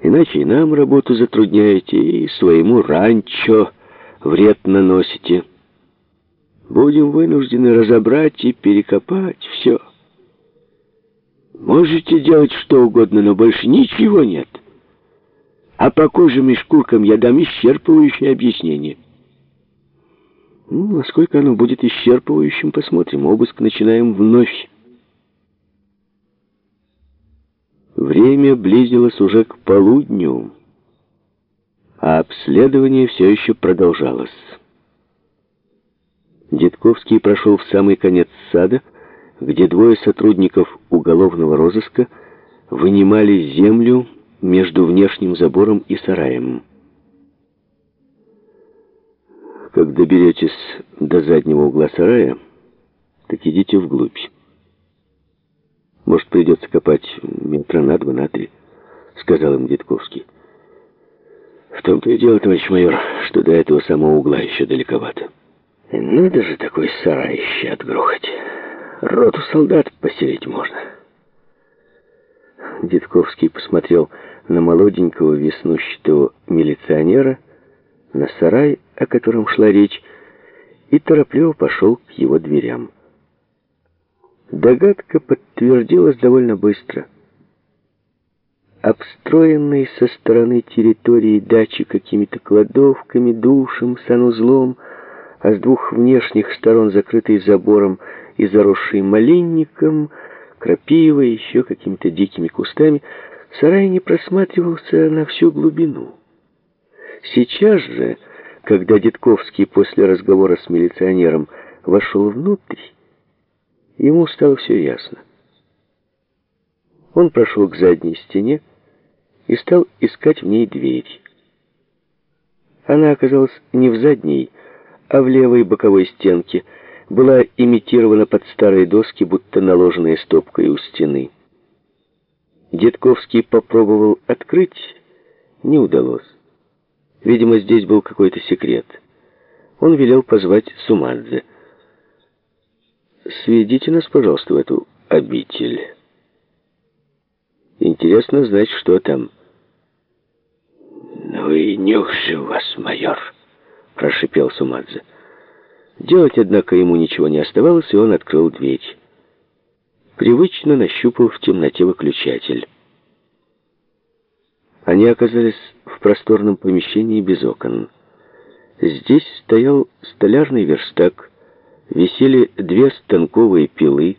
Иначе и нам работу затрудняете, и своему ранчо вред наносите. Будем вынуждены разобрать и перекопать все. Можете делать что угодно, но больше ничего нет. А по кожам и шкуркам я дам исчерпывающее объяснение. Ну, насколько оно будет исчерпывающим, посмотрим. Обыск начинаем вновь. Время близилось уже к полудню, а обследование все еще продолжалось. Дедковский прошел в самый конец сада, где двое сотрудников уголовного розыска вынимали землю между внешним забором и сараем. Как доберетесь до заднего угла сарая, так идите вглубь. Может, придется копать метра на два, на три, сказал им Дедковский. В том-то и дело, товарищ майор, что до этого самого угла еще далековато. Надо же такой сараище отгрохать. Роту солдат поселить можно. Дедковский посмотрел на молоденького веснущатого милиционера, на сарай, о котором шла речь, и торопливо пошел к его дверям. Догадка подтвердилась довольно быстро. Обстроенный со стороны территории дачи какими-то кладовками, душем, санузлом, а с двух внешних сторон закрытый забором и заросший малинником, крапивой, еще какими-то дикими кустами, сарай не просматривался на всю глубину. Сейчас же, когда Дедковский после разговора с милиционером вошел внутрь, Ему стало все ясно. Он прошел к задней стене и стал искать в ней дверь. Она оказалась не в задней, а в левой боковой стенке, была имитирована под старые доски, будто наложенные стопкой у стены. Дедковский попробовал открыть, не удалось. Видимо, здесь был какой-то секрет. Он велел позвать Сумадзе сведите нас, пожалуйста, в эту обитель. Интересно знать, что там. Ну и нюх же у вас, майор, прошипел Сумадзе. Делать, однако, ему ничего не оставалось, и он открыл дверь. Привычно нащупал в темноте выключатель. Они оказались в просторном помещении без окон. Здесь стоял столярный верстак, висели две станковые пилы,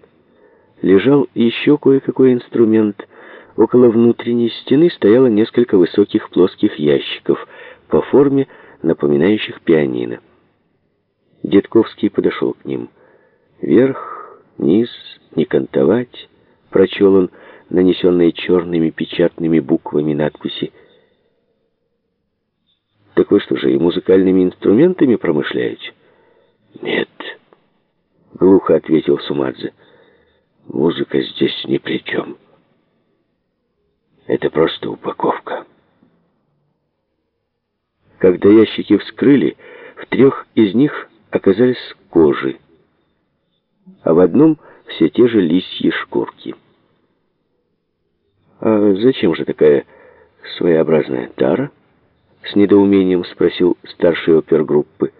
лежал еще кое-какой инструмент. Около внутренней стены стояло несколько высоких плоских ящиков, по форме напоминающих пианино. Дедковский подошел к ним. «Вверх, низ, не кантовать», — прочел он, нанесенные черными печатными буквами надписи. «Так вы что же, и музыкальными инструментами промышляете?» «Нет», — глухо ответил Сумадзе. «Музыка здесь ни при чем. Это просто упаковка». Когда ящики вскрыли, в трех из них оказались кожи, а в одном все те же лисьи шкурки. «А зачем же такая своеобразная тара?» — с недоумением спросил старший опергруппы.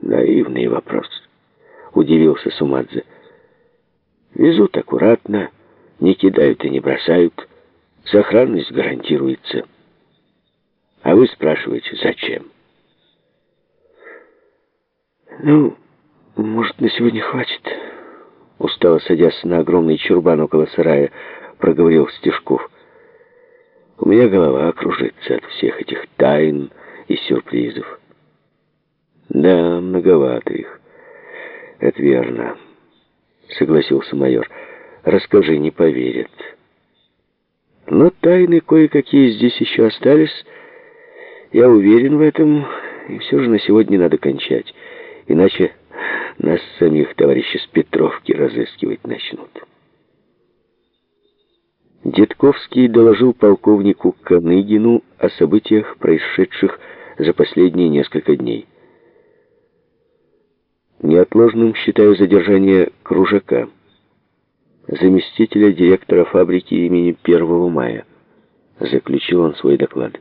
«Наивный вопрос» удивился Сумадзе. Везут аккуратно, не кидают и не бросают. Сохранность гарантируется. А вы спрашиваете, зачем? Ну, может, на сегодня хватит? Устало садясь на огромный чурбан около сарая, проговорил Стешков. У меня голова кружится от всех этих тайн и сюрпризов. Да, многовато их. «Это верно», — согласился майор. «Расскажи, не поверят». «Но тайны кое-какие здесь еще остались. Я уверен в этом, и все же на сегодня надо кончать. Иначе нас самих товарищи с Петровки разыскивать начнут». Дедковский доложил полковнику Каныгину о событиях, происшедших за последние несколько дней. Неотложным считаю задержание Кружака, заместителя директора фабрики имени 1 мая. заключил он свой доклад.